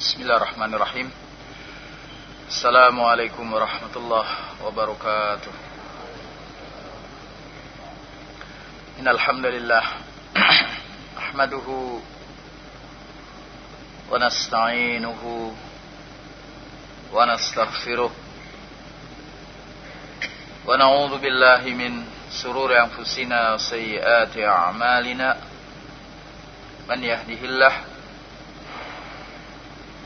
Bismillahirrahmanirrahim. Assalamualaikum warahmatullahi wabarakatuh. Innalhamdulillah Ahmaduhu Wa nasta'inuhu Wa nastaghfiruh Wa na'udhu billahi min sururi anfusina Sayyiati a'malina. Man yahdihillah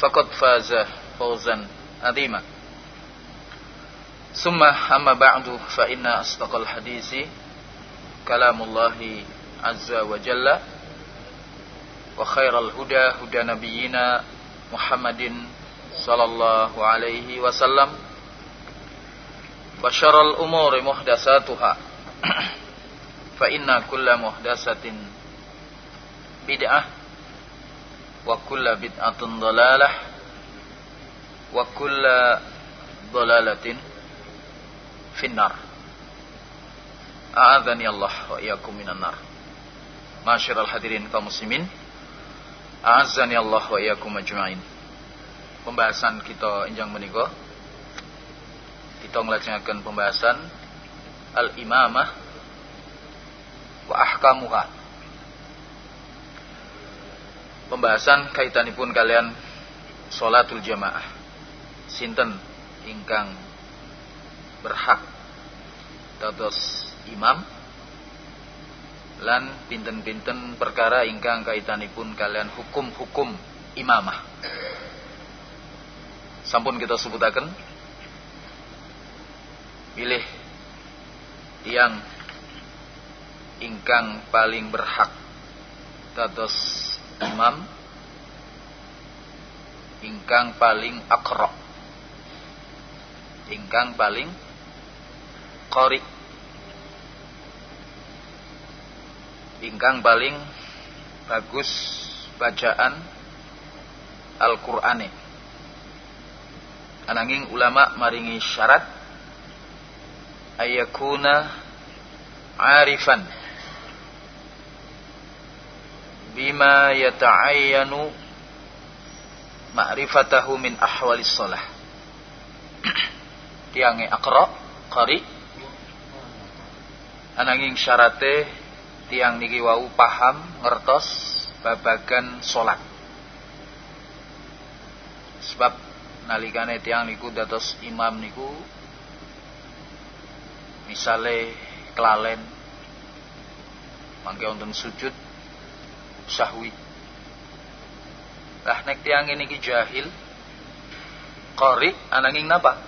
فقد فاز فوزا عظيما. ثم أما بعد فإن أصدق الحديث كلام الله عز وجل وخير الهدى هدى نبينا محمد صلى الله عليه وسلم وشر الأمور محدثاتها فإن كل محدثة بدعة وكل بدعة ضلالة وكل ضلالة في النار أعاذني الله وإياكم من النار معاشر الحاضرين kaum muslimin أعزني Allah wa iyyakum ajma'in Pembahasan kita injang menika kita ngelajengaken pembahasan al-imamah wa ahkamuha pembahasan kaitanipun kalian salatul jamaah. Sinten? Ingkang berhak dados imam lan pinten-pinten perkara ingkang kaitanipun kalian hukum-hukum imamah. Sampun kita sebutaken pilih yang ingkang paling berhak dados imam ingkang paling akra ingkang paling qari ingkang paling bagus bacaan Al-Qur'ane. Ananging ulama maringi syarat ayakuna arifan bima yata'ayyanu ma'rifatahu min ahwalis shalah tiange akra qari. Ananging syarate tiang niki wau paham ngertos babagan salat. Sebab nalikane tiang niku dados imam niku misale kelalen mangke wonten sujud sahwi. Lah nek tiang ini jahil qari ananging napa?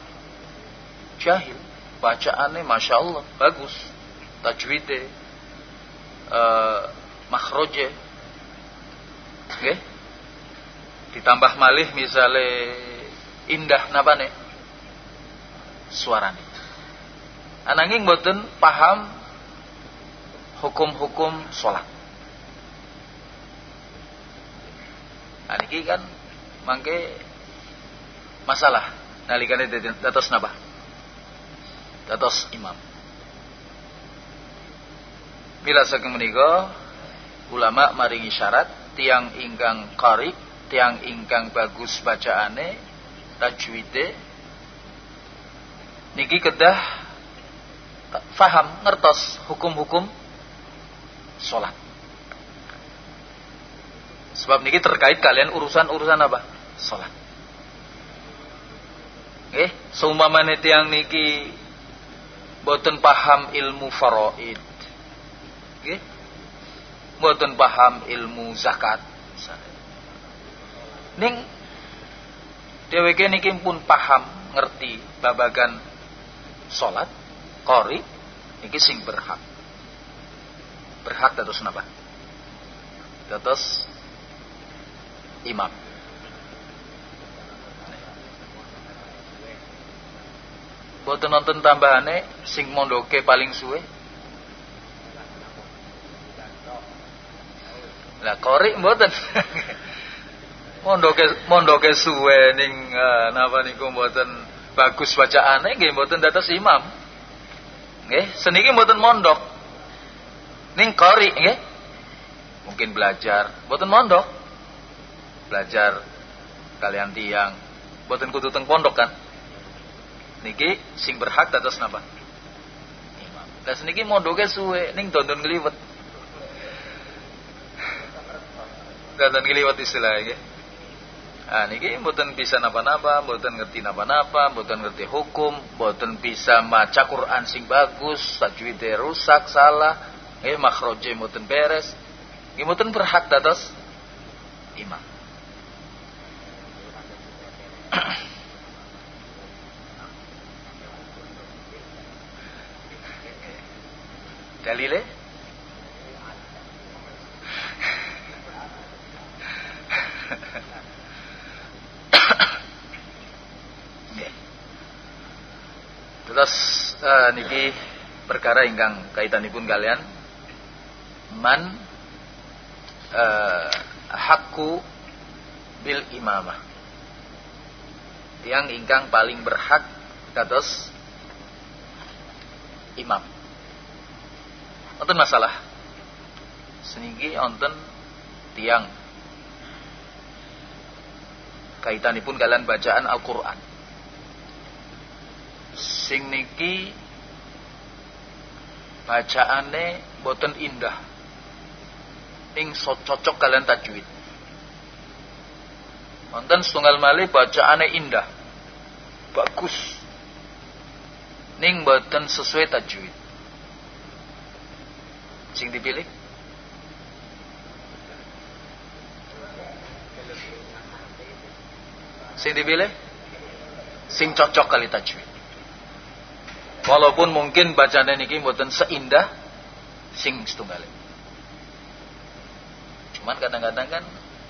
Jahil. Bacaannya masya Allah bagus. Tajwide uh, makhroje. Okay? ditambah malih misale indah napa nih suarane. Ananging boten paham hukum-hukum sholat Nah, niki kan mangke masalah nalikane dados napa dados imam. Bila saking menika ulama maringi syarat tiang ingkang qari tiang ingkang bagus bacaane tajwide niki kedah faham ngertos hukum-hukum sholat sebab niki terkait kalian urusan-urusan apa sholat Eh, seumpamane tiang niki boten paham ilmu faraid. Nggih. Boten paham ilmu zakat Ning dheweke niki pun paham ngerti babagan salat, qori niki sing berhak. Berhak terus napa? Terus imam. Boten nonton tambahane sing mondoke paling suwe. Lah korek mboten. mondoke mondoke suwe ning uh, napa niku mboten bagus bacaane nggih mboten dados imam. Nggih, seniki mboten mondok. Ning kori nggih. Mungkin belajar, mboten mondok. Belajar kalian tiang, mboten kudu teng pondok kan? Niki sing berhak dados napa? Imam lah seniki mondoke suwe. Ning dondon ngliwet dondon ngliwet istilahnya Ah niki mboten bisa napa-napa, mboten ngerti napa-napa, mboten ngerti hukum, mboten bisa maca Quran sing bagus, tajwide rusak, salah, eh makhraje mboten beres. Nggih mboten berhak dados imam. Dalile? Terus uh, niki perkara ingkang kaitanipun kalian man uh, hakku bil imamah. Yang ingkang paling berhak kados imam. Wonten masalah. Seniki wonten tiang kaitanipun kalian bacaan Al-Qur'an. Sing niki bacaane boten indah. Ing so cocok kalian tajwid. Wonten setunggal malih bacaane indah. Bagus. Ning boten sesuai tajwid sing dipilih? Sing dipilih? Sing cocok kali tajwid. Walaupun mungkin bacaan niki mboten seindah sing setunggal. Cuman kadang-kadang kan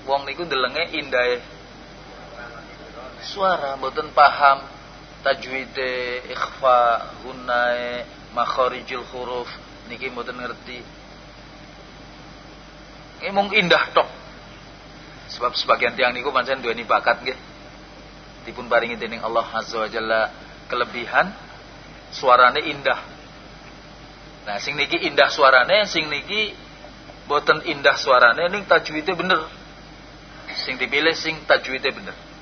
wong niku ndelenge indah suara mboten paham. Tajwide ikhfa hunae makharijul huruf niki mboten ngerti. Ini mung indah tok. Sebab sebagian tiang niku pancen duweni bakat nggih. Dipun paringi dening Allah azza wa jalla kelebihan suarane indah. Nah sing niki indah suarane sing niki boten indah suarane ning tajwidnya bener. Sing dipilih sing tajwidnya bener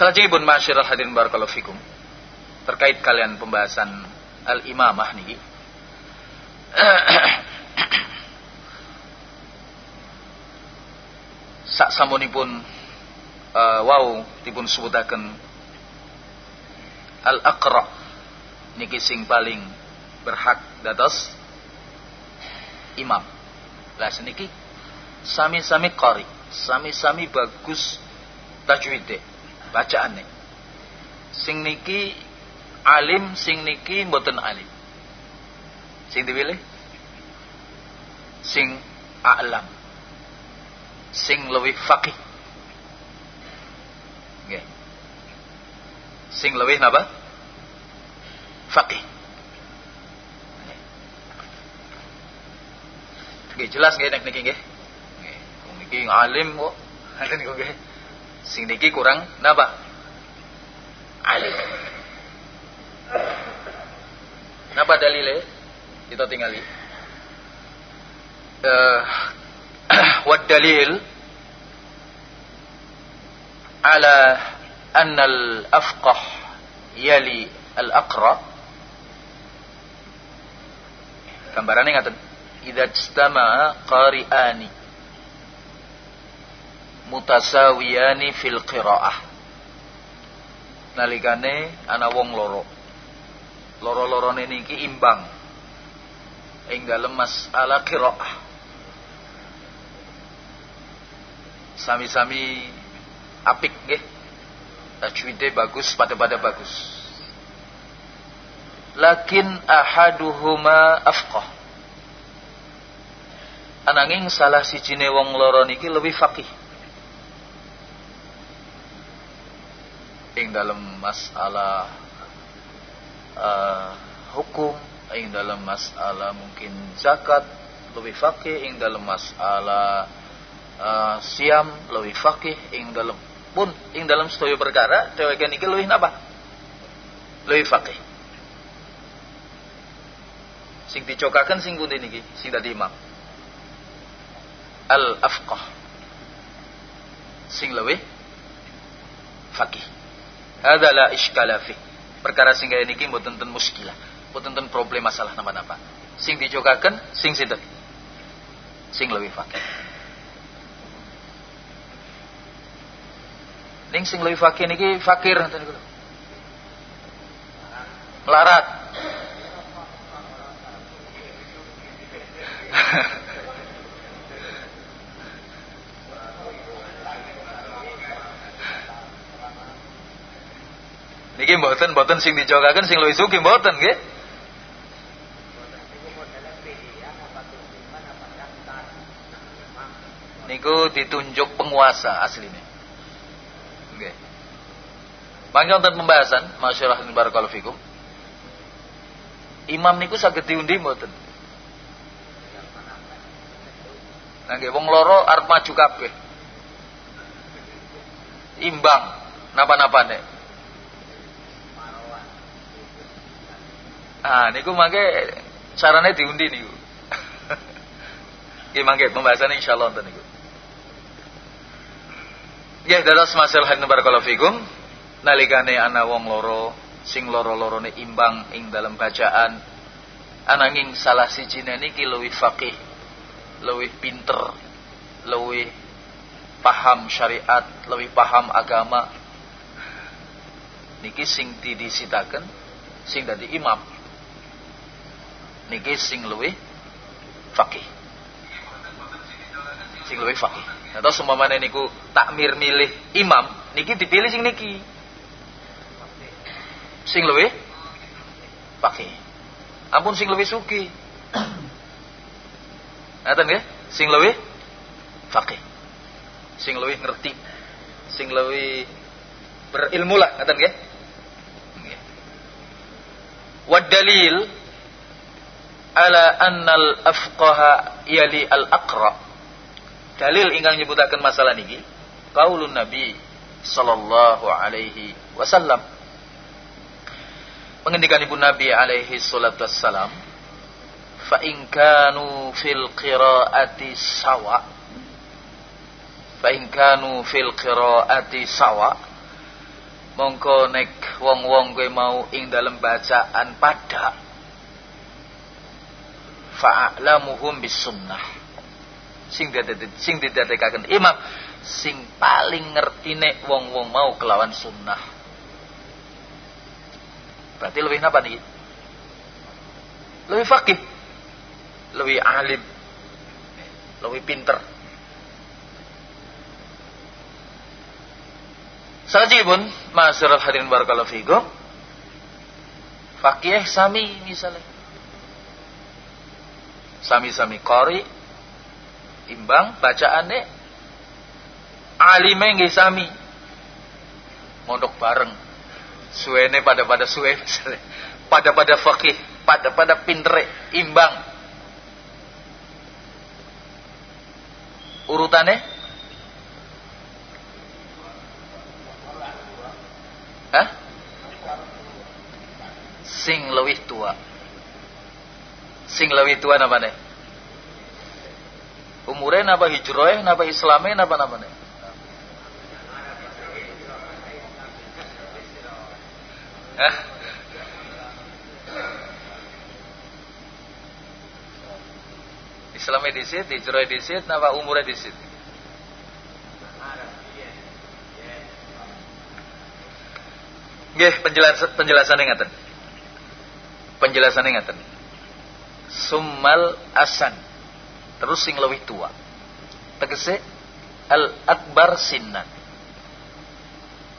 Selanjutnya Masyiral hadirin barakallahu fikum. Terkait kalian pembahasan al-imamah niki. Sak samunipun uh, wow dipun sebutaken al-aqra niki sing paling berhak dados imam. Lah seniki sami-sami qari, sami-sami bagus tajwide bacaane. Sing niki alim sing niki mboten alim. Sing dipilih? Sing a'lam. Sing lebih faqih. Nggih. Sing lebih napa? Faqih Nggih jelas nggih nek niki nggih. Nggih, niki alim kok. Ngoten niku nggih. Sing niki kurang napa? Alim. Napa dalile? Kita tingali. Uh, wad dalil ala anna al-afqah yali al-aqra gambarannya ngaten idza istama'a qari'ani mutasawiyani fil qiraah nalikane ana wong loro. Loro-lorone niki imbang. Ing dalem masalah qiraah. Sami-sami apik nggih. Tajwide bagus pada-pada bagus. Lakin ahaduhuma afqah ananging salah sijine wong loro niki lebih faqih. Ing dalam masalah uh, hukum ing dalam masalah mungkin zakat lebih faqih ing dalam masalah uh, siam lebih faqih ing dalam pun ing dalam sedaya perkara dheweke niki luwih napa luwih faqih. Sing dicokaken sing pundi niki? Sing dadi imam al afqah sing luwih faqih. Hadza la iskala fi. Perkara sing kaya niki mboten ten muskilah. Mboten ten problem masalah napa-napa. Sing dicokaken sing sinten? Sing luwih faqih. Ning sing luwih fakir niki fakir ngoten niku. Melarat. Niki mboten mboten sing dijogaken sing luwih sugih mboten nggih. Niku ditunjuk penguasa aslinya. Nggih. Mangke wonten pembahasan masyarakat barakallahu fikum. Imam niku saged diundi mboten? Nah nggih wong loro arep maju kabeh. Imbang napa-napa nek. Ah niku mangke carane diundi niku. Nggih mangke pembahasan insyaallah wonten niku. Ya dados masalah barakallahu fikum nalikane ana wong loro sing loro-lorone imbang ing dalam bacaan ananging salah sijine niki luwih faqih luwih pinter luwih paham syariat luwih paham agama niki sing didisitaken sing dadi imam niki sing luwih faqih. Sing luwih faqih. Atau semua mana niku takmir milih imam niki dipilih sing niki. Sing luwe pakai ampun sing luwe suki Ngaten nggih? Sing luwe pakai sing luwe ngerti. Sing luwe berilmu lah. Ngaten nggih. Wad dalil ala annal afqaha yali al aqra dalil ingkang nyebutaken masalah niki qaulun nabi sallallahu alaihi wasallam. Pengendikan ibu nabi alaihi salatu wassalam fa in kanu fil qiraati sawa fa in kanu fil qiraati sawa mongko nek wong-wong kowe mau ing dalem bacaan pada fa'lamuhum bis sunnah sing sing didadekaken imam sing paling ngertine wong-wong mau kelawan sunnah. Berarti lebih napa nih lebih fakih lebih alim lebih pinter. Pun masyarakat hadirin barakallahu fikum. Fakih sami misalnya sami-sami kori imbang bacaane alime nggih sami mondok bareng suwene pada pada suwe pada pada fakih pada pada pintere imbang Urutane? Hah? Sing lebih tua. Sing lebih tua napa nih? Umurnya napa hijrah, napa islamnya, napa napa nih? Hah? Islamnya disit, hijrah disit, napa umurnya disit? Nggih, penjelasan penjelasan ngaten. Penjelasan ngaten. Summal asan. Terus sing lebih tua. Tegese al akbar sinnan.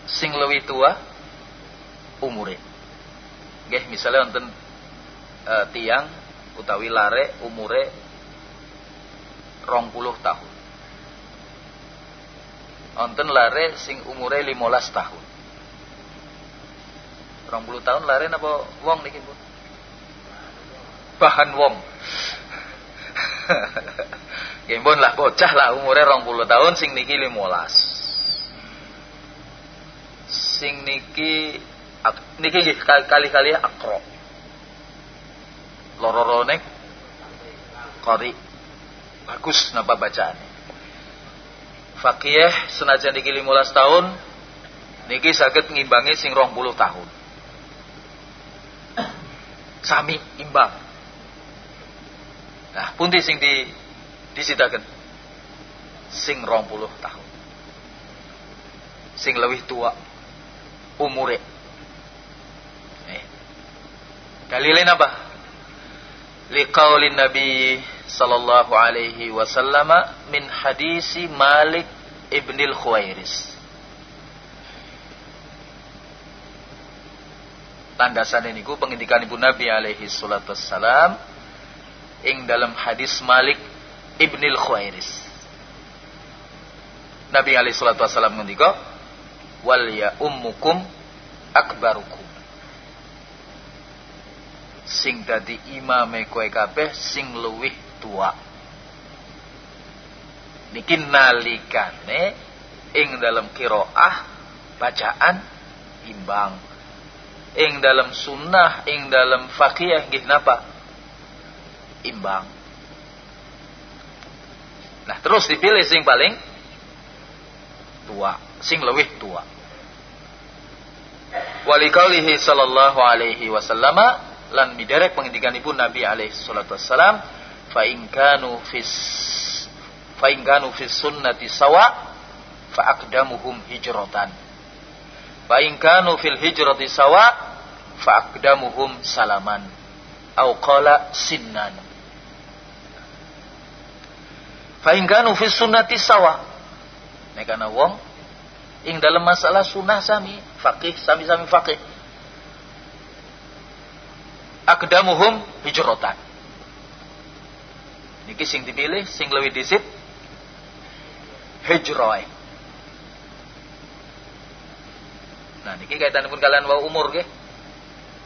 Sing lebih tua umure. Nggih, misalnya wonten uh, tiang utawi lare umure rong puluh tahun. Wonten lare sing umure limolas tahun. Rong puluh tahun lare napa wong niki Bu? Bahan wong. Gembon lah bocah lah umure rong puluh tahun sing niki limolas. Sing niki niki kali-kali akro. Lororone kori bagus napa bacaan Fakih senajan niki 15 tahun niki saged ngimbangi sing 20 tahun sami imbang nah pundi sing di disitaken sing 20 tahun sing lebih tua umure eh. dalilin apa liqaulin nabi sallallahu alaihi wasallam min hadisi Malik ibnil Khuwairis. Tandasan ini ku pengindikan ibu Nabi alaihi salatu wassalam ing dalam hadis Malik ibnil Khuwairis. Nabi alaihi salatu wassalam ngendika wal ya ummukum akbarukum sing dadi imame kowe kabeh sing luwih tua. Niki nalikane ing dalam kiroah bacaan imbang. Ing dalam sunnah, ing dalam fakih nggih napa? Imbang. Nah, terus dipilih sing paling tua, sing lebih tua. Walikaulihi sallallahu alaihi wasallam lan miderek pengendikanipun Nabi alaihi salatu wassalam fa in kanu fis fa in kanu fis sunnati sawa fa aqdamuhum hijratan fa in kanu fil hijrati sawa fa aqdamuhum salaman au qala sinnan fa in fis sunnati sawa nek wong ing dalam masalah sunnah sami fakih sami-sami fakih akdamuhum hijrotan Niki sing dipilih sing lebih disit hijrah. Nah niki kaitan pun kalian mau umur ke?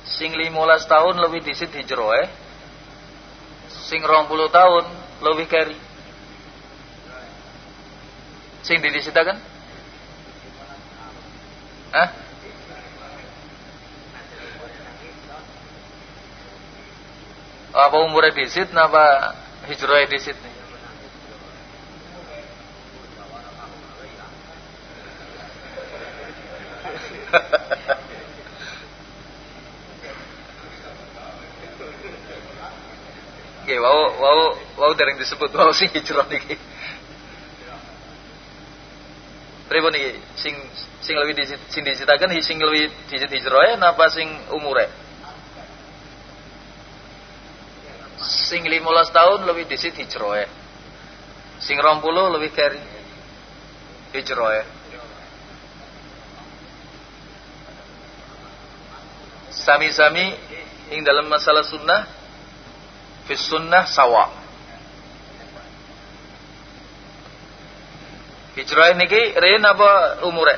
Sing 15 tahun lebih disit hijrah. Sing 20 tahun lebih keri. Sing didisitakan? Hah? Apa umurnya disit napa hijrah di sini. Oke, wow, wow, wow dereng disebut wow sing hijrah niki. Pripun niki? Sing sing lebih disit, sing disitakan sing lebih disit hijrah napa sing umure? sing 15 tahun lebih disit hijroe sing 20 lebih keri hijroe sami-sami ing dalam masalah sunnah fis sunnah sawa Hijrah niki rin apa umure?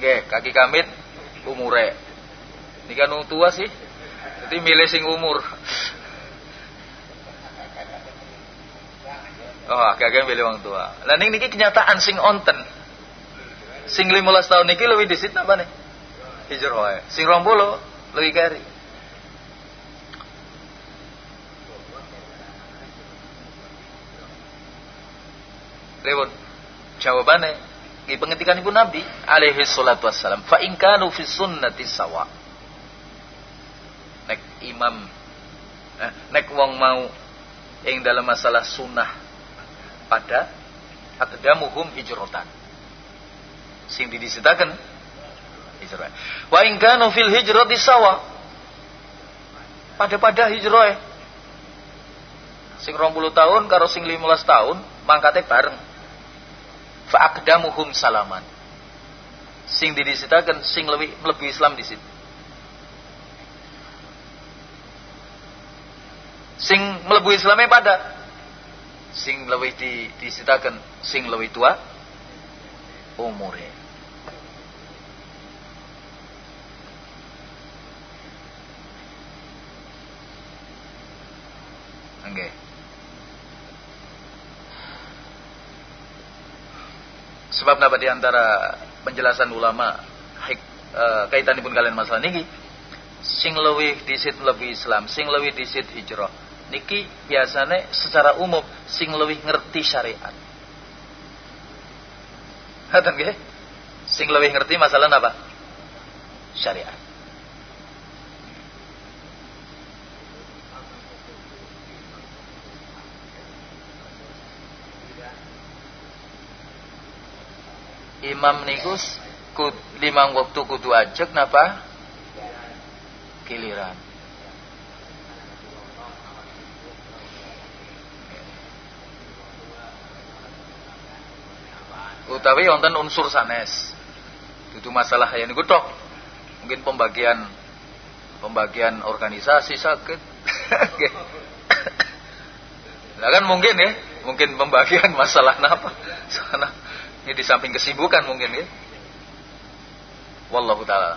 Nggih, kaki kamit umure. Niki kan tua sih. Jadi milih sing umur. Oh, kagak milih wong tua. Lah ning niki kenyataan sing onten. Sing 15 tahun niki lebih disit apa nih? Hijrah. Sing 20 lebih kari. Lewat jawabannya di pengetikan ibu Nabi alaihi salatu wassalam fa fi sunnati sawa. Nek imam eh, nek wong mau ing dalam masalah sunnah pada aqdamuhum hijratan sing didisitaken hijrah wa fil hijrati sawa. Pada-pada hijrah sing 20 tahun karo sing 15 tahun mangkate bareng fa'aqdamuhum salaman. Sing didisitakan sing lebih lebih Islam di situ. Sing melebu Islamnya pada. Sing lebih di, disitakan sing lebih tua umurnya. Okay. Sebab dapat di antara penjelasan ulama hik, e, kaitan pun kalian masalah niki sing lebih disit lebih Islam, sing lebih disit hijrah. Niki biasanya secara umum sing lebih ngerti syariat. Hadan nggih? Sing lebih ngerti masalah apa? Syariat. Imam niku kud, limang waktu kudu ajek napa? Giliran. Utawi wonten unsur sanes. Itu masalah yang niku tok. Mungkin pembagian pembagian organisasi sakit. Nah kan mungkin ya, mungkin pembagian masalah apa? Sana ini di samping kesibukan mungkin ya. Wallahu taala.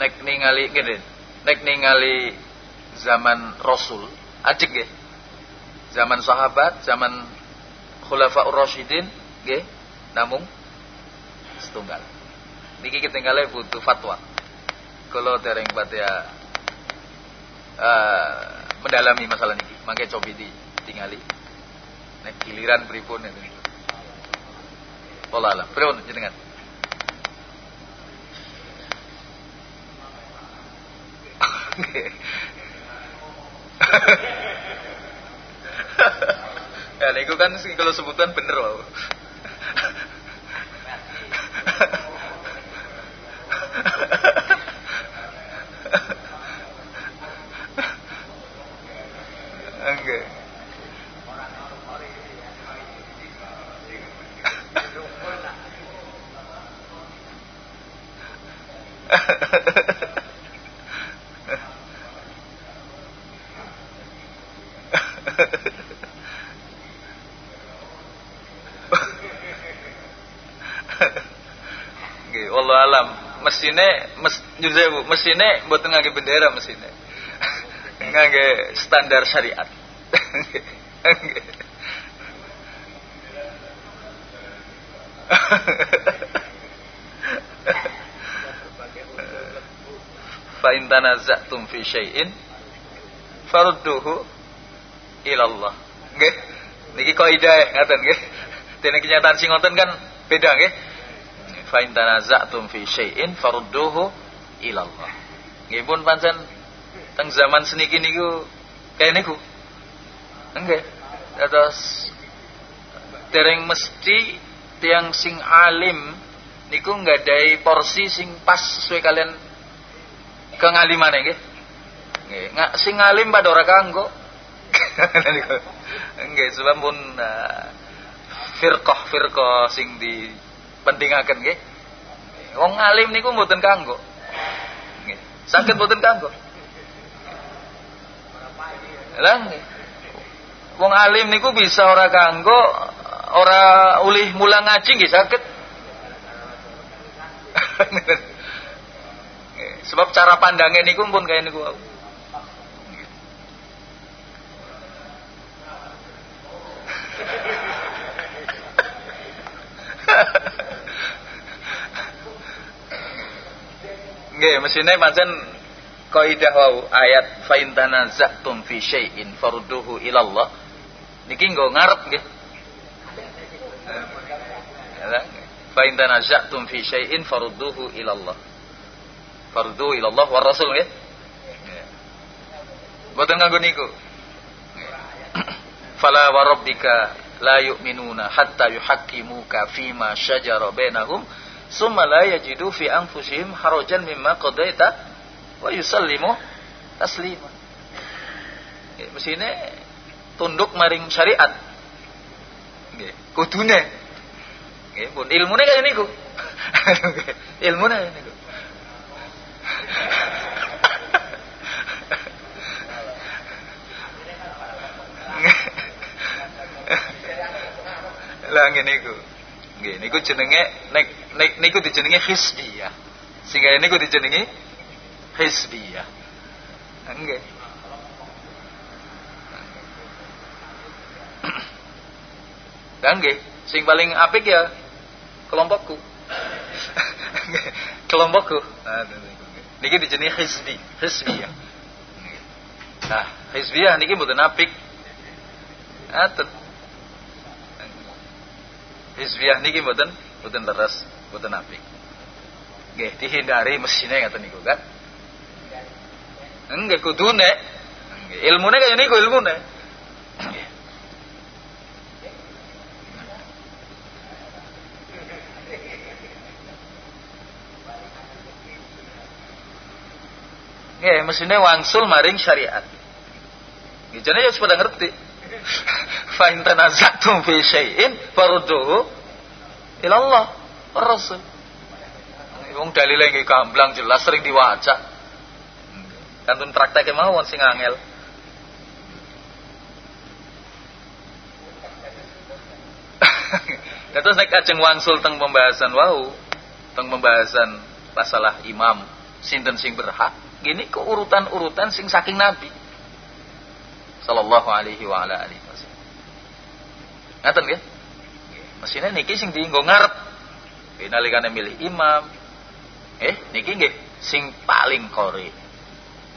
Nek ningali gini, nek ningali zaman Rasul, ajik ya. Zaman sahabat, zaman Khulafaur Rasyidin, nggih, namung setunggal. Niki ketinggalan butuh fatwa. Kalau dereng ya uh, mendalami masalah niki, mangke cobi ditingali. Nek giliran pripun ini. Wallah alam. Pripun jenengan? ya niku kan kalau sebutan bener loh. Mesine mes nyuzewu mesine mboten ngangge bendera mesine. Ngangge standar syariat. Fa in tanaza'tum fi syai'in farudduhu ila Allah nggih. Niki kaidah ngaten nggih. Dene kenyataan sing ngoten kan beda nggih fa in tanaza'tum fi syai'in farudduhu ila Allah. Nggih pun pancen teng zaman seniki niku kaya niku. Nggih. Terus dereng mesti tiang sing alim niku nggadahi porsi sing pas sesuai kalian kengalimane nggih. Nggih, sing alim pada ora kanggo. Nggih, sebab pun uh, firqah-firqah sing di penting akan ke? Wong alim niku mboten kanggo. sakit Saged mboten kanggo. elang, wong alim niku bisa ora kanggo ora ulih mulang ngaji nggih sakit, Sebab cara pandangnya niku pun kayak niku aku. Ha ha ha. Nggih, mesine pancen kaidah wau ayat fa in tanaza'tum fi syai'in farudduhu ila Allah. Niki nggo ngarep nggih. Fa in tanaza'tum fi syai'in farudduhu ila Allah. Farudduhu ila Allah war Rasul nggih. Boten nganggo niku. Fala wa rabbika la yu'minuna hatta yuhaqqimuka fima syajara bainahum summa la yajidu fi anfusihim harajan mimma qadaita wa yusallimu taslima. Ya, mesine tunduk maring syariat. Nggih, kudune. Nggih, pun ilmune kaya niku. ilmune kaya niku. Lah ngene iku. Nggih, niku jenenge nek nek niku dijenenge hizbiyah. Sehingga niku dijenenge hizbiyah. Nggih. Dan nggih, sing paling apik ya kelompokku. kelompokku. Nah, niki dijenenge hizbi, hizbiyah. Nah, hizbiyah niki mboten apik. Atet hizbiyah niki mboten mboten leres, mboten apik. Nggih, dihindari mesine ngaten niku kan. Nggih kudune. Nggih, ilmune kaya niku ilmune. Nggih. Nggih, mesine wangsul maring syariat. Nggih, jane ya pada ngerti. Fa in tanazatum fi syai'in farudduhu ila Allah Rasul. Wong dalile nggih gamblang jelas sering diwaca. Kantun prakteke mawon sing angel. Terus nek ajeng wangsul teng pembahasan wau, teng pembahasan masalah imam sinten sing berhak, gini ke urutan-urutan sing saking nabi sallallahu alaihi wa ala alihi wasallam. Ngaten nggih? Mesine niki sing dienggo ngarep. Nalikane milih imam. Eh, niki nggih sing paling kori.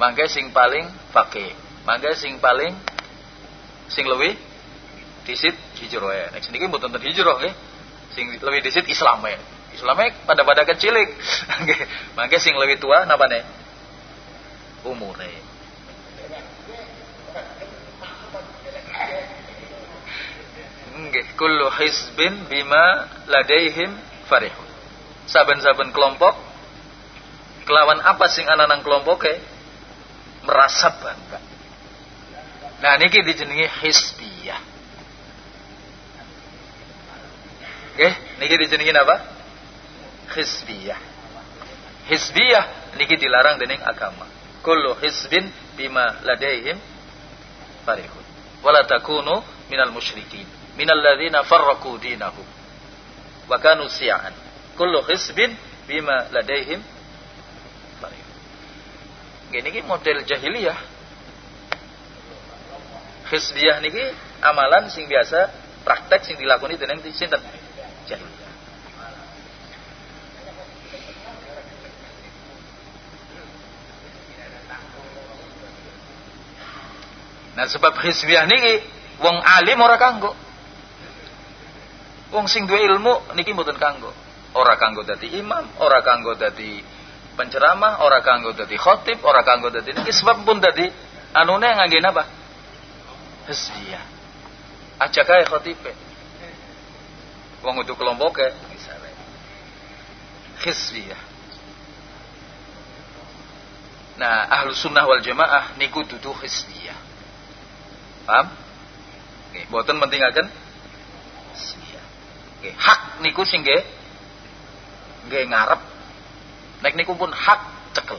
Mangke sing paling fakih. Mangke sing paling sing luwih disit hijrah. Nek niki mboten ten hijrah nggih. Sing luwih disit Islame. Islame pada-pada kecilik. Nggih. Mangke sing luwih tua napane? Umure. Nggih kullu hizbin bima ladaihim farihun. Saben-saben kelompok kelawan apa sing ana nang kelompoke? Merasa bangga. Nah niki dijenengi hizbiyah. Nggih niki dijenengi apa hizbiyah. Hizbiyah niki dilarang dening agama. Kullu hizbin bima ladaihim farihun. Wala takunu minal musyrikin minal ladzina farraqu dinahum wa kanu si'an kullu hisbin bima ladaihim Gini ki model jahiliyah. Hisbiyah niki amalan sing biasa praktek sing dilakoni dening sinten? Jahiliyah. Nah sebab hisbiyah niki wong alim ora kanggo. Wong sing duwe ilmu niki mboten kanggo. Ora kanggo dadi imam, ora kanggo dadi penceramah, ora kanggo dadi khotib, ora kanggo dadi niki sebab pun dadi anune ngangge napa? Hizbiyah. Aja kae khotibe. Wong udah kelompoke misalnya. Hizbiyah. Nah, ahlu sunnah wal jamaah niku dudu hizbiyah. Paham? Oke, boten mentinggalkan nggih hak niku sing nggih nggih ngarep. Nek niku pun hak cekel.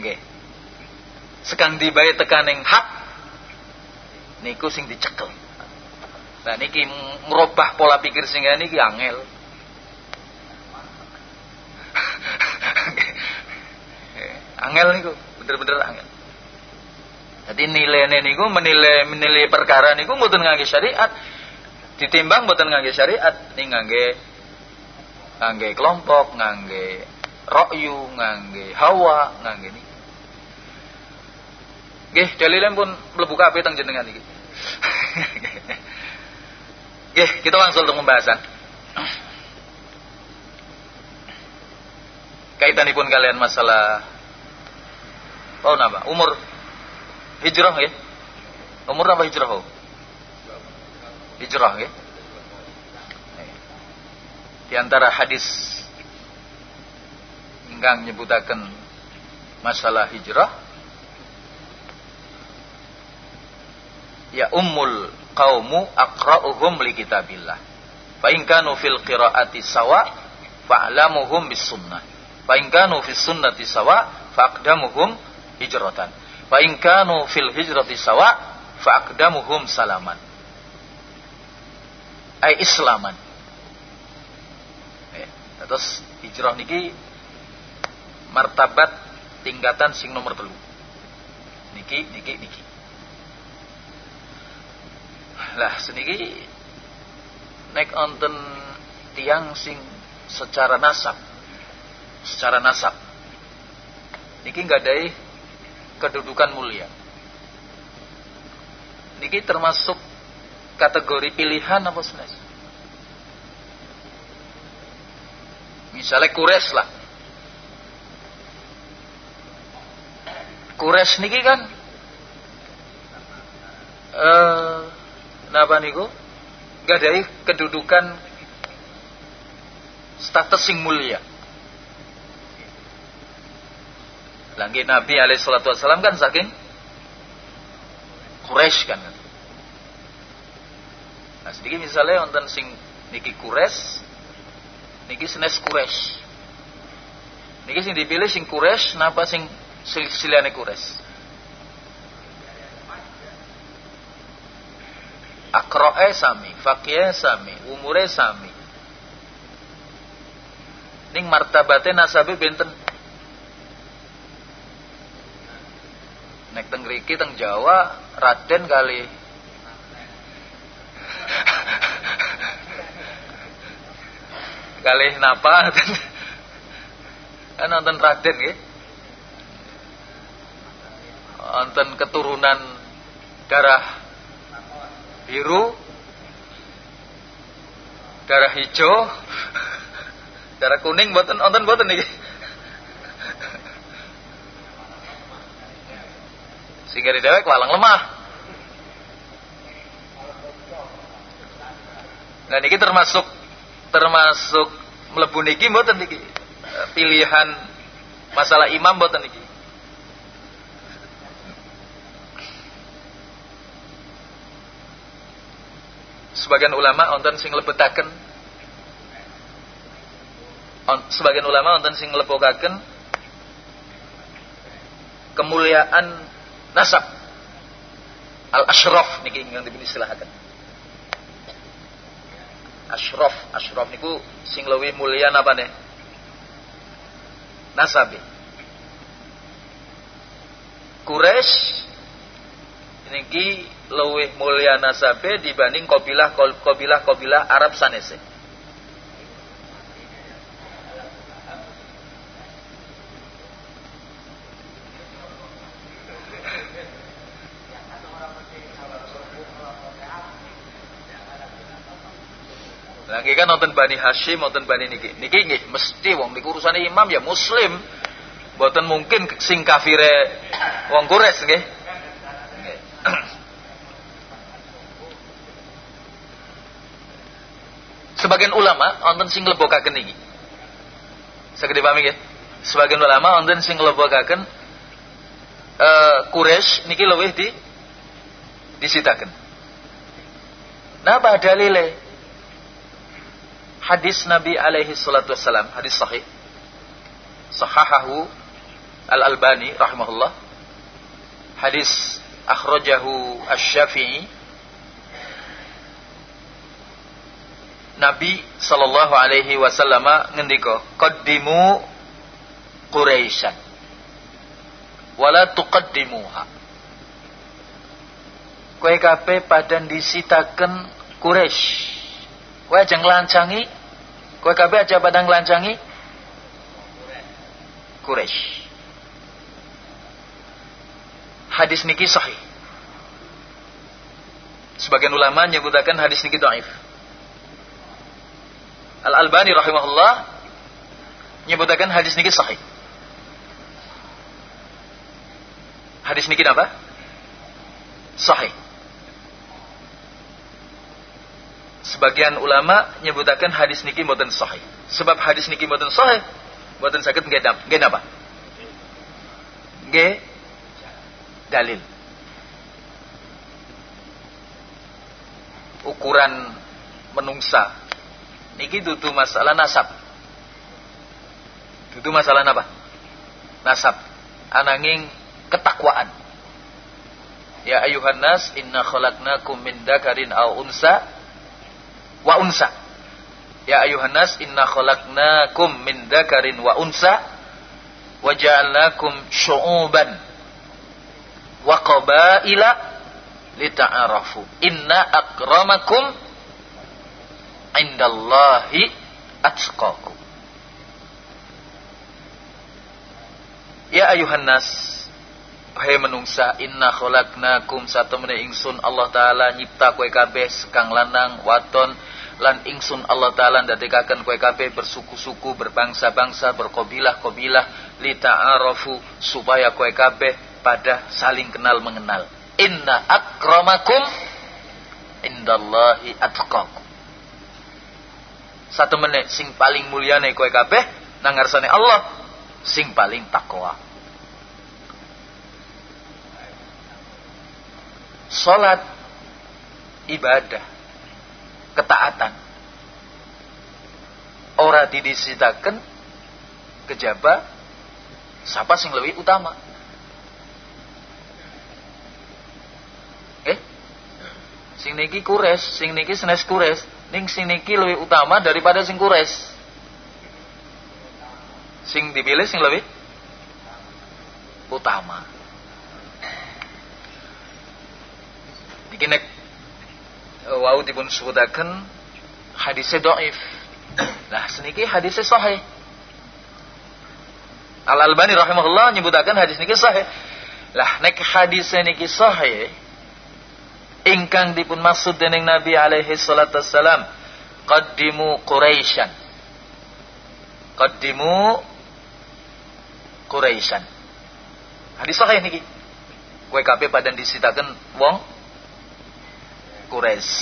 Nggih. Sekang dibae tekaning hak niku sing dicekel. Nah niki merubah pola pikir sing niki angel. Angel niku bener-bener angel. Jadi nilai niku menilai menilai perkara niku mboten ngangge syariat ditimbang mboten ngangge syariat ning ngangge ngangge kelompok ngangge rokyu ngangge hawa ngangge ini Nggih, dalilnya pun mlebu kabeh teng jenengan iki. Nggih, kita langsung untuk pembahasan. Kaitanipun kalian masalah Oh, napa? Umur hijrah ya? Umur apa hijrah? Hijrah ya? Di antara hadis ingkang nyebutaken masalah hijrah ya ummul qaumu aqra'uhum li kitabillah. Fa in kanu fil qira'ati sawa fa'lamuhum bis sunnah. Fa in kanu fis sunnati sawa fa'aqdamuhum hijratan. Fa in kanu fil hijrati sawa fa'aqdamuhum salaman ay islaman. Eh, terus hijrah niki martabat tingkatan sing nomor telu. Niki niki niki. Lah seniki nek onten tiang sing secara nasab secara nasab niki nggak ada kedudukan mulia. Niki termasuk kategori pilihan apa sebenarnya misalnya kures lah kures niki kan eh napa niku gadai kedudukan status sing mulia. Lagi Nabi alaihi salatu kan saking Quraisy kan. Nah, sedikit misalnya wonten sing niki Quraisy niki senes Quraisy. Niki sing dipilih sing Quraisy napa sing silsilah Quraisy? akroe sami, fakye sami, umure sami. Ning martabate nasabe benten. Nek teng riki teng Jawa Raden kali kali napa kan nonton Raden nggih nonton keturunan darah biru, darah hijau, darah kuning buatan nonton buatan nih. Sehingga di dewek walang lemah. Nah niki termasuk termasuk mlebu niki mboten niki. Pilihan masalah imam mboten niki. sebagian ulama wonten sing lebetaken sebagian ulama wonten sing lebokaken kemuliaan nasab al ashraf niki ingkang dipun istilahaken ashraf ashraf niku sing luwih mulia napa nih nasabe Quraisy niki luwih mulia nasabe dibanding kabilah kabilah kabilah Arab sanese. Lagi kan nonton Bani Hashim, nonton Bani Niki. Niki nggih mesti wong niku urusane imam ya muslim. Boten mungkin sing kafire wong kures nggih. Sebagian ulama wonten sing nglebokaken iki. Saged dipahami nggih? Sebagian ulama wonten sing nglebokaken eh Quraisy niki luwih di disitaken. Napa dalile? Hadis Nabi alaihi salatu wassalam, hadis sahih. Sahahahu Al-Albani rahimahullah. Hadis akhrajahu Asy-Syafi'i Nabi sallallahu alaihi wasallam ngendika, "Qaddimu Quraisyan wala tuqaddimuha." Kowe kabeh padha disitaken Quraisy. Kowe aja nglancangi Kowe kabeh aja padang lancangi Quraisy. Hadis niki sahih. Sebagian ulama menyebutkan hadis niki dhaif. Al-Albani rahimahullah menyebutkan hadis niki sahih. Hadis niki apa? Sahih. Sebagian ulama menyebutkan hadis niki mboten sahih. Sebab hadis niki mboten sahih, mboten saged nggih apa? Nggih dalil. Ukuran menungsa. Niki dudu masalah nasab. Dudu masalah apa? Nasab. Ananging ketakwaan. Ya ayuhan nas inna khalaqnakum min dakarin aw unsa wa unsa. Ya ayuhan nas inna khalaqnakum min dakarin wa unsa wa ja'alnakum syu'uban wa qabaila lita'arafu. Inna akramakum indallahi atqakum. Ya ayuhan nas Hai menungsa inna khalaqnakum satu mene ingsun Allah taala nyipta kowe kabeh sekang lanang waton lan ingsun Allah taala ndadekaken kowe kabeh bersuku-suku berbangsa-bangsa berkobilah-kobilah lita'arafu supaya kowe kabeh pada saling kenal mengenal. Inna akramakum indallahi atqakum. Satu menit sing paling mulyane kowe kabeh nang ngarsane Allah sing paling takwa. Salat ibadah, ketaatan. Ora didisitaken kejaba siapa sing lebih utama. Eh? Sing niki kures, sing niki senes kures, ning sing niki lebih utama daripada sing kures. Sing dipilih sing lebih utama. Iki nek eh, wau dipun sebutaken hadisnya dhaif. Nah, seniki hadisnya sahih. Al Albani rahimahullah nyebutaken hadis niki sahih. Lah nek hadis niki sahih ingkang dipun maksud dening Nabi alaihi salatu wassalam qaddimu Quraisyan. Qaddimu Quraisyan. Hadis sahih niki. Kowe kabeh padha disitaken wong Quraisy.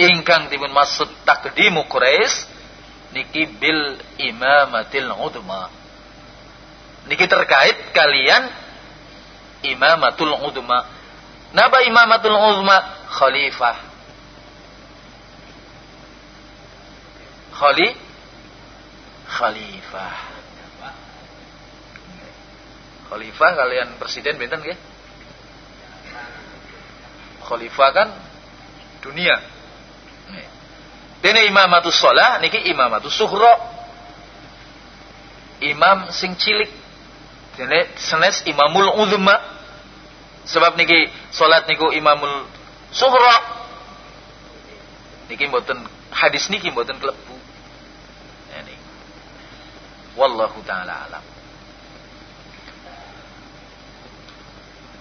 Ingkang dipun maksud takdimu Quraisy niki bil imamatil udma. Niki terkait kalian imamatul udma. Napa imamatul udma? Khalifah. Khali Khalifah. Khalifah kalian presiden benten nggih? Khalifah kan dunia. Dene imamatus sholah niki imamatus suhro. Imam sing cilik. Dene senes imamul uzma. Sebab niki salat niku imamul suhro. Niki mboten hadis niki mboten klebu. Ini. Wallahu taala alam.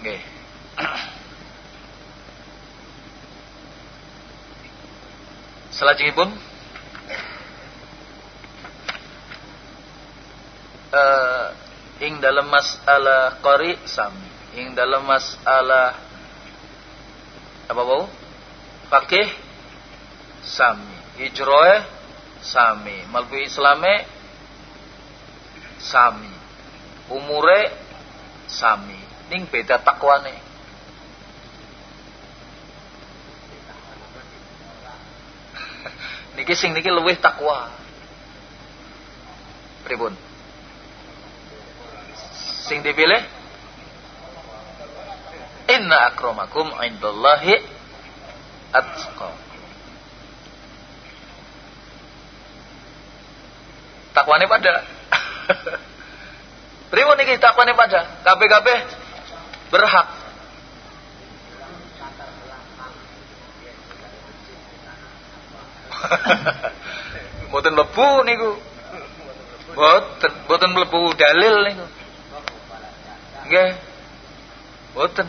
Nggih. Selajengipun uh, ing dalam masalah qari sami, ing dalam masalah apa bau? Fakih sami, ijroe sami, malbu islame sami, umure sami, ning beda takwane. Niki sing niki luwih takwa. Pripun? Sing dipilih Inna akramakum indallahi atqa. Takwane pada. Pripun niki takwane pada? Kabeh-kabeh berhak Mboten mlebu niku. Mboten, mboten mlebu dalil niku. Nggih. Mboten.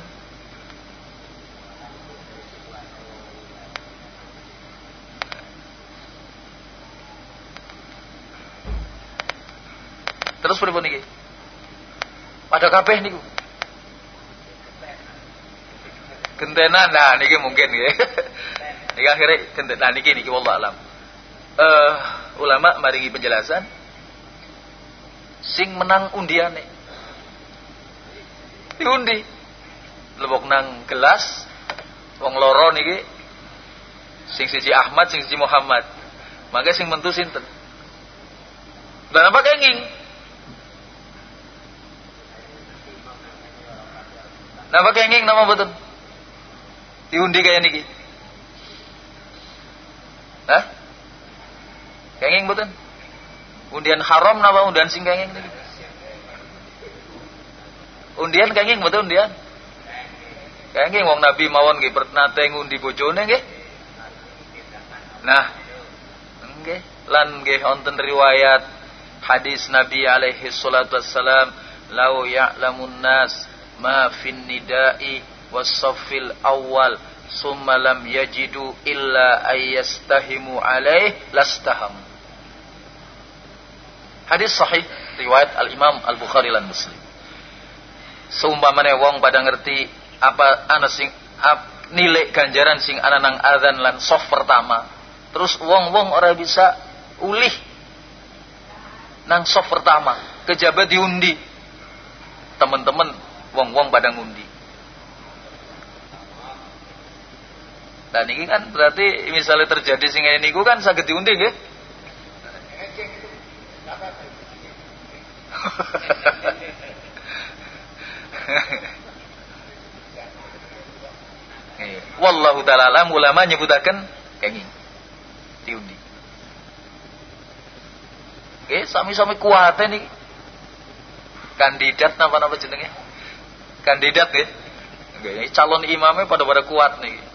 Terus pripun niki? Pada kabeh niku. Gentenan nah niki mungkin nggih. niki akhirnya nah niki niki wallah alam. Uh, ulama maringi penjelasan sing menang undiane. Diundi. Lebok nang gelas wong loro niki sing siji Ahmad sing siji Muhammad. Maka sing mentu sinten? Dan apa kenging? Napa kenging nama betul? Diundi kayak niki. Hah? Kenging betul? Undian haram napa undian sing kenging? Undian kenging betul undian? Kenging wong Nabi mawon nggih nate ngundi bojone nggih. Nah, nggih lan nggih wonten riwayat hadis Nabi alaihi salatu wassalam lau ya'lamun nas ma fin nida'i was-saffil awal summa lam yajidu illa ayyastahimu alaih lastaham. Hadis sahih riwayat al-imam al-bukhari lan muslim. Seumpamane wong pada ngerti apa ana sing ap, nilai ganjaran sing ana nang adzan lan soft pertama. Terus wong-wong ora bisa ulih nang soft pertama. Kejabat diundi. Teman-teman wong-wong pada ngundi. Dan ini kan berarti misalnya terjadi sing ini kan sakit diundi nggih. Wallahu taala alam ulama nyebutaken kenging diundi. Oke, sami-sami kuat nih kandidat napa-napa jenenge? kandidat ya. Calon imamnya pada pada kuat nih.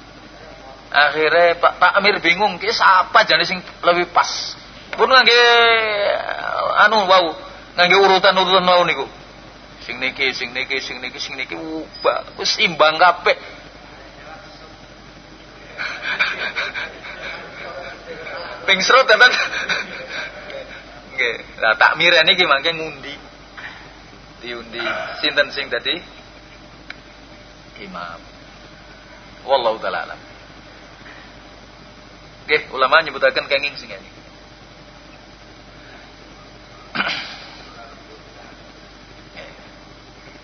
Akhirnya Pak Pak Amir bingung, ki siapa jenis yang lebih pas. Pun ngangge anu wau, ngangge urutan-urutan wau niku. Sing niki, sing niki, sing niki, sing niki, wis imbang kabeh. Ping serut tenan. Nggih, lah takmir niki mangke ngundi. Diundi sinten sing tadi imam. Wallahu taala alam. Oke, ulama nyebutaken kenging sing ini.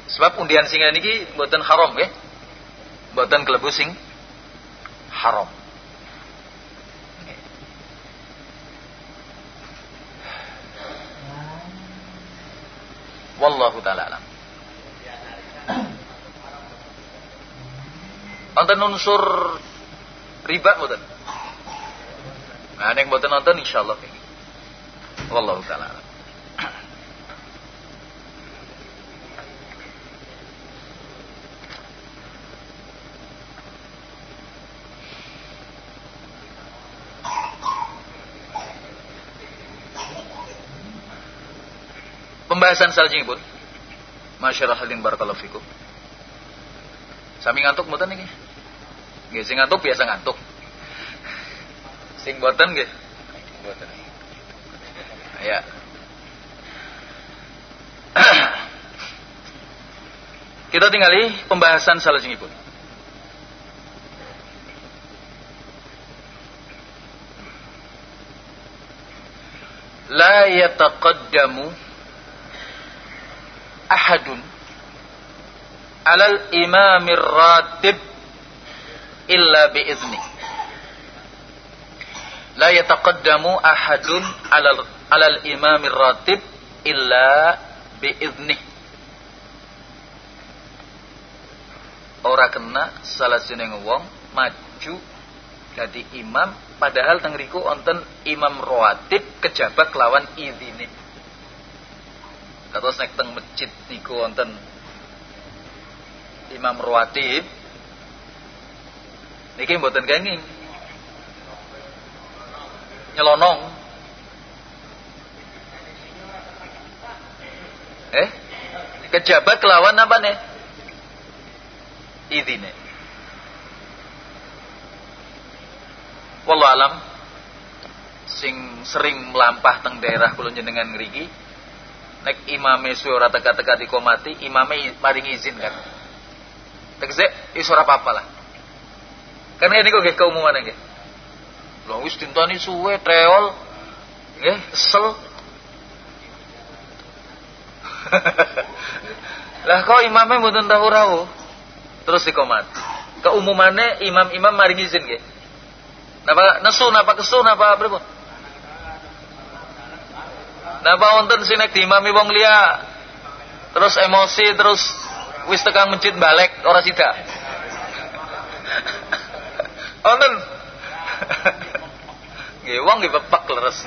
Sebab undian sing niki mboten haram nggih. Mboten kelebu sing haram. Wallahu taala alam. Nonton unsur riba mboten? Nah, nek mboten nonton insyaallah. Wallahu taala. Pembahasan pun Masyarakat hadirin barakallahu fikum. Sami ngantuk mboten niki? Nggih, sing ngantuk biasa ngantuk. Sing mboten nggih. Mboten. Ya. Kita tinggali pembahasan salajengipun. La yataqaddamu ahadun alal imamir ratib illa biizni la yataqaddamu ahadun alal alal imamir ratib illa biizni ora kena salah jeneng wong maju jadi imam padahal tengriku onten imam rawatib kejabat lawan izine kados nek teng masjid niku wonten Imam Rawatib niki mboten kenging nyelonong. Eh? Kejabat kelawan apa nih? Idine. Wallah alam sing sering melampah teng daerah kula jenengan ngriki nek imame suara teka-teka dikomati imame paling izin kan. Tegese iso ya ora apa-apa lah. Karena ini kok keumuman nggih lho wis dintoni suwe treol nggih sel lah kok imame mboten tahu rawuh terus dikomat keumumannya imam-imam maring izin nggih Napa nesu napa kesu napa pripun? Napa wonten sinek diimami wong liya terus emosi terus wis tekan masjid balik ora sida. Wonten. Nggih wong nggih pepek leres.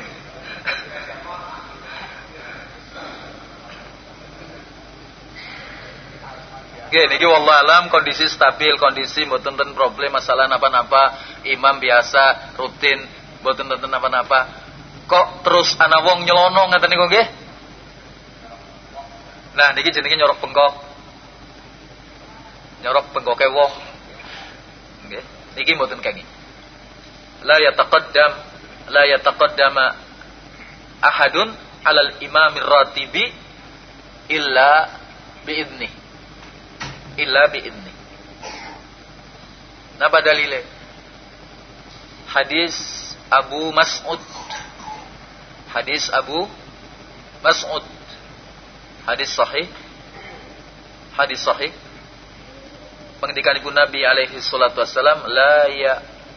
Oke, niki wallah alam kondisi stabil, kondisi mboten ten problem masalah napa-napa, imam biasa, rutin, mboten ten napa-napa. Kok terus ana wong nyelono ngaten niku nggih? Nah, niki jenenge nyorok bengkok. Nyorok bengkoke wong. Nggih, niki mboten kangi. La yataqaddam la yataqaddama ahadun alal imamir ratibi illa biidnih illa biidni. Napa dalile? Hadis Abu Mas'ud. Hadis Abu Mas'ud. Hadis sahih. Hadis sahih. Pengendikan Ibu Nabi alaihi salatu wassalam la ya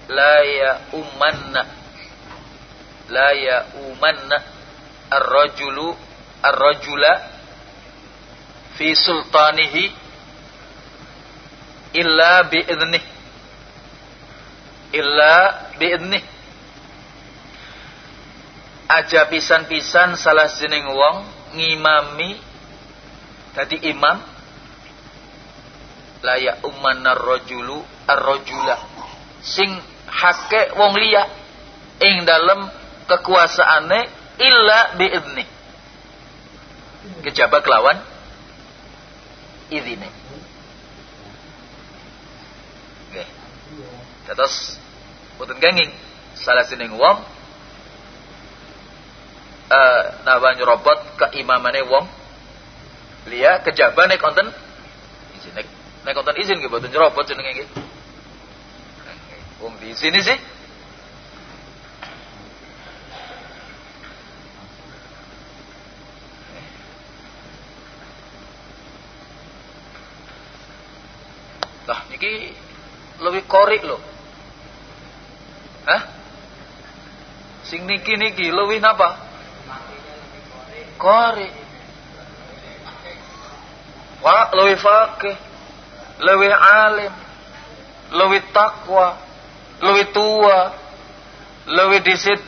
la ya umanna la ya umanna ar-rajulu ar-rajula fi sultanihi illa bi'idnih illa bi'idnih aja pisan-pisan salah jeneng wong ngimami tadi imam. Ar-rajulu ar-rajula. Sing hake wong liya ing dalem kekuasaane illa bi'idnih kejaba kelawan idine. Terus boten genging salah sining wong eh nawa nyerobot keimamane wong. Liya kejaba nek konten izin. Nek nek konten izin nggih boten nyerobot jenenge nggih. Wong di sini sih Nah, niki lebih korik loh. Hah? Sing niki niki luwih napa? Kori. Wa luwih fakih, luwih alim, luwih takwa, luwih tua, luwih disit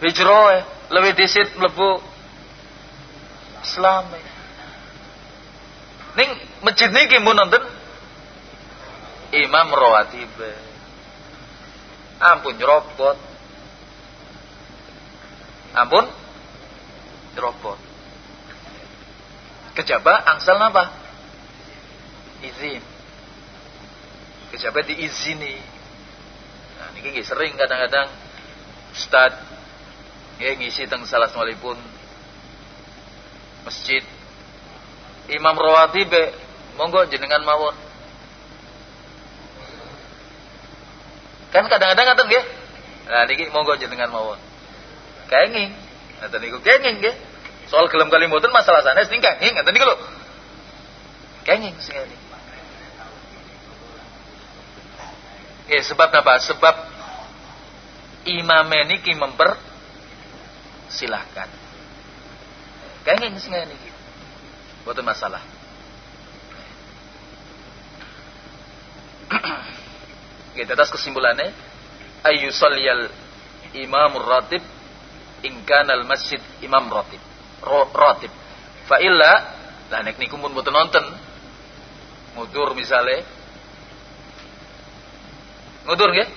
hijroe, luwih disit mlebu Islam. Ning masjid niki mun nonton imam rawatib. Ampun nyerobot. Ampun? Nyerobot. Kejaba angsal napa? Izin. Kejaba diizini. Nah ini sering kadang-kadang ustad ya ngisi teng salah semalipun masjid. Imam rawatib monggo jenengan mawon Kan kadang-kadang ngaten nggih. Nah niki monggo jenengan mawon. Kenging. Ngaten niku kenging nggih. Soal gelem kali mboten masalah sanes ning kenging ngaten niku lho. Kenging sing ini. Ya, sebab apa? Sebab imam niki memper silahkan. Kenging sing niki. Mboten masalah. Gitu atas kesimpulannya ayu saliyal imam ratib ingkan al masjid imam ratib. Ratib. Fa illa lah nek niku pun mboten nonton. Ngudur misalnya ngudur nggih?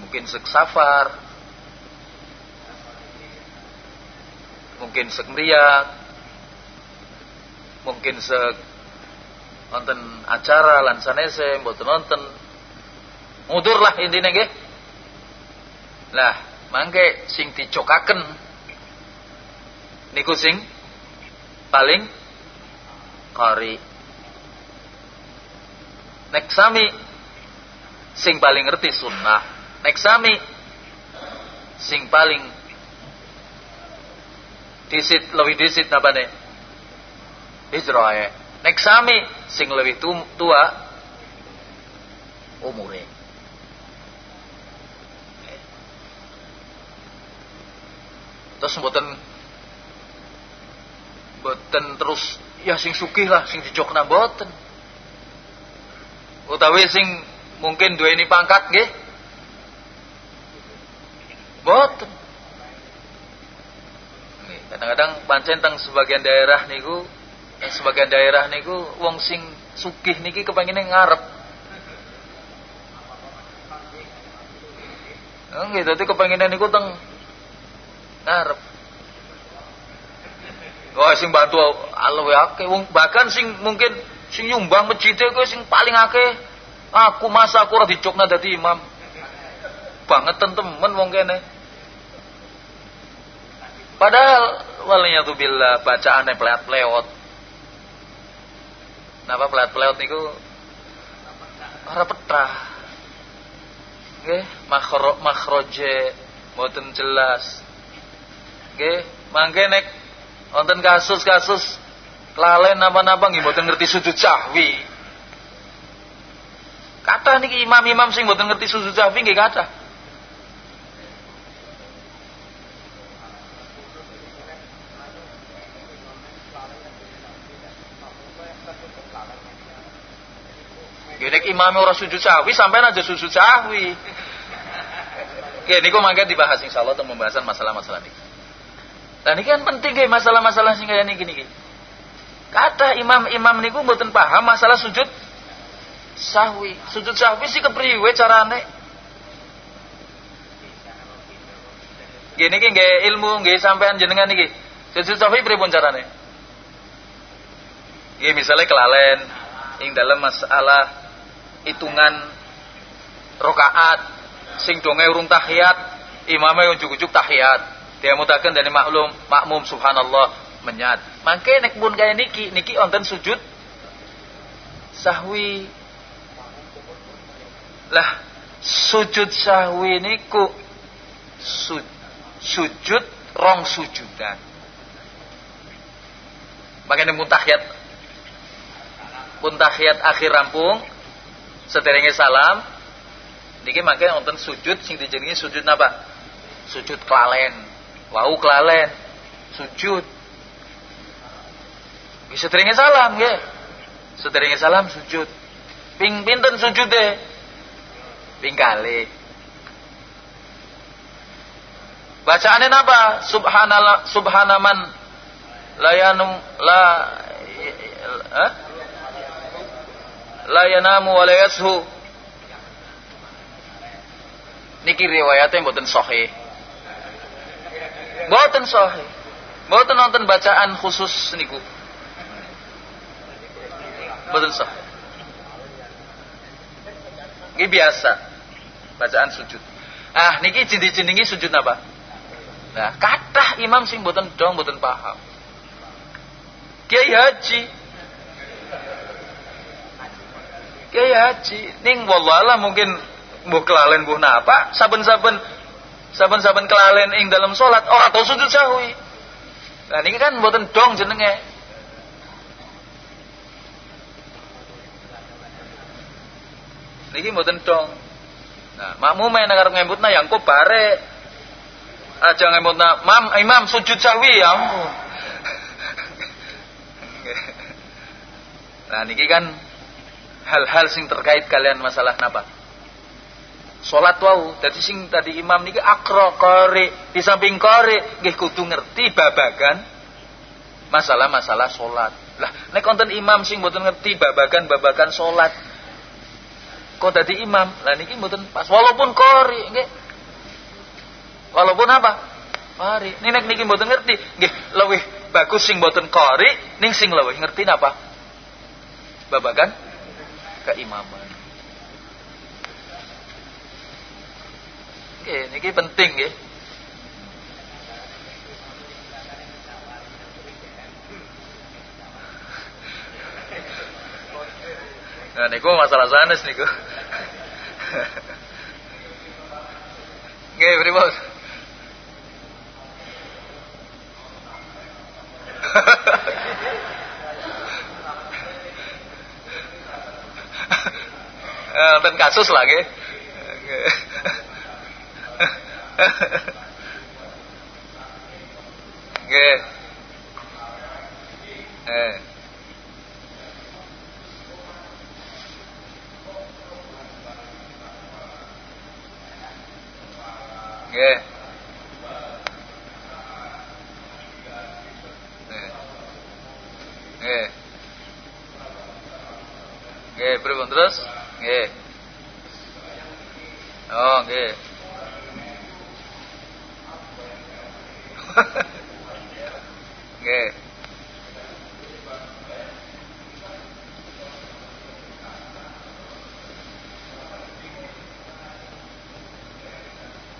Mungkin sek safar. Mungkin sek meriang mungkin se nonton acara lan sanese mboten nonton ngudur lah intine nggih. Lah mangke sing dicokaken niku sing paling kori nek sami sing paling ngerti sunnah nek sami sing paling disit lebih disit napane hijrah nek sami sing lebih tua umure terus mboten mboten terus ya sing sugih lah sing dijokna mboten utawi sing mungkin dua ini pangkat nggih mboten kadang-kadang pancen teng sebagian daerah niku sebagian daerah niku wong sing sugih niki kepengine ngarep. Nggih, dadi kepengine niku teng ngarep. Oh sing bantu akeh wong bahkan sing mungkin sing nyumbang masjid kuwi sing paling akeh aku masa aku ora dicokna dadi imam. Banget temen wong kene. Padahal walinya tuh bila bacaannya pelat pelewot. Napa pelat pelewot niku ora petrah. Nggih, makro makroje mboten jelas. Oke, mangke nek wonten kasus-kasus kelalen napa-napa nggih mboten ngerti sujud sahwi. Kata niki imam-imam sing mboten ngerti sujud sahwi nggih kata. Nek imam ora sujud sahwi sampean aja sujud sahwi. Oke, niku mangke dibahas insyaallah tentang pembahasan masalah-masalah niki. Dan ini kan penting kayak masalah-masalah sing kaya niki niki. Kata imam-imam niku mboten paham masalah sujud sahwi. Sujud sahwi sih kepriwe carane? Gini ki nggih ilmu nggih sampean jenengan niki. Sujud sahwi pripun carane? Nggih misalnya kelalen ing dalam masalah hitungan rokaat sing donge urung tahiyat imamnya ujuk-ujuk tahiyat dia mutakan dari maklum makmum subhanallah menyat. Mangke nek pun kaya niki niki onten sujud sahwi. Lah sujud sahwi niku su, sujud rong sujudan. Makanya pun tahiyat pun tahiyat akhir rampung sederenge salam niki mangke onten sujud sing dijenengi sujud napa? Sujud kelalen wau kelalen sujud. Bisa teringin salam ya sederenge salam sujud. Ping pinten sujud deh ping kali. Bacaannya apa subhanallah subhanaman layanum la eh? la yanamu wa la yashu niki riwayatnya mboten sahih Mboten sahih. Mboten nonton bacaan khusus niku. Mboten sahih. Ini biasa. Bacaan sujud. Ah, niki cindi-cindingi sujud apa? Nah, kata imam sing mboten dong mboten paham. Kiai Haji. Kiai Haji ning wallahi mungkin mbuh kelalen mbuh napa saben-saben saben-saben kelalen ing dalam salat ora tau sujud sahwi. Nah niki kan mboten dong jenenge. Niki mboten dong. Nah, makmum nek arep ngembutna yang kok bare aja ngembutna mam imam sujud sahwi ya nah niki kan hal-hal sing terkait kalian masalah napa? Salat wau dadi sing tadi imam niki akro kore di samping kore nggih kudu ngerti babagan masalah-masalah salat. Lah nek konten imam sing mboten ngerti babagan-babagan salat kok dadi imam. Lah niki mboten pas walaupun kore nggih. Walaupun apa? Mari, nek niki mboten ngerti nggih luwih bagus sing boten qori ning sing lewih ngerti napa babagan keimaman Oke, ini penting ya. Nah, niku masalah sanes niku. Nggih, pripun? Wonten kasus lah nggih. Nggih. Eh. Nggih. Nggih. Nggih, pripun terus? Nggih. Oh, nggih. Nggih.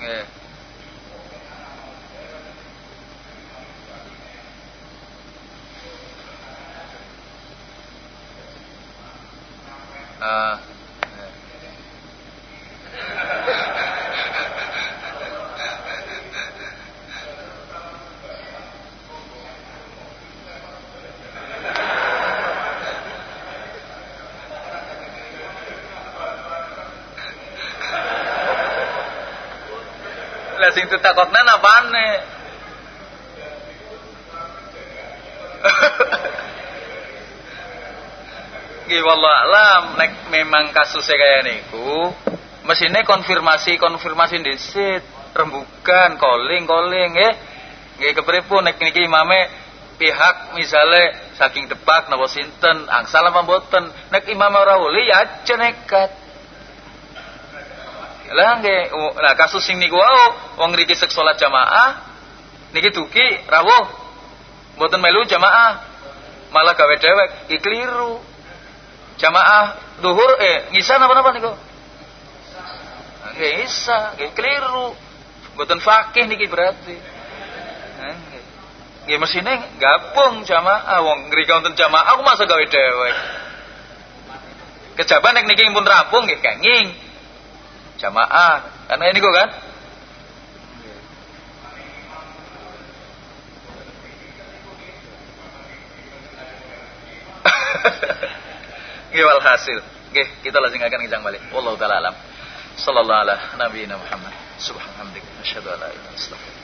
Nggih. Sing ditakokna apane? Nggih wallah alam. Nek memang kasusnya kayak niku mesine konfirmasi konfirmasi disit rembukan calling calling nggih. Nggih kepripun nek niki imame pihak misale saking depak napa sinten angsal apa mboten nek imam ora uli ya aja nekat. Lah nggih nah kasus sing niku wau wong ngriki sek salat jamaah niki duki rawuh. Mboten melu jamaah malah gawe dewek iki jamaah duhur eh ngisa napa-napa niku? Nggih isa nggih keliru. Mboten fakih niki berarti. Nggih. Mesine gabung jamaah. Wong ngriki wonten jamaah aku masa gawe dewek kejaban nek niki pun rampung nggih kenging. Jamaah. Kan ini kok kan Nggih hasil. Nggih, kita lajengaken ngejang balik. Wallahu taala alam. Sallallahu ala nabiyina Muhammad. Subhanallah. Asyhadu an la ilaha illallah.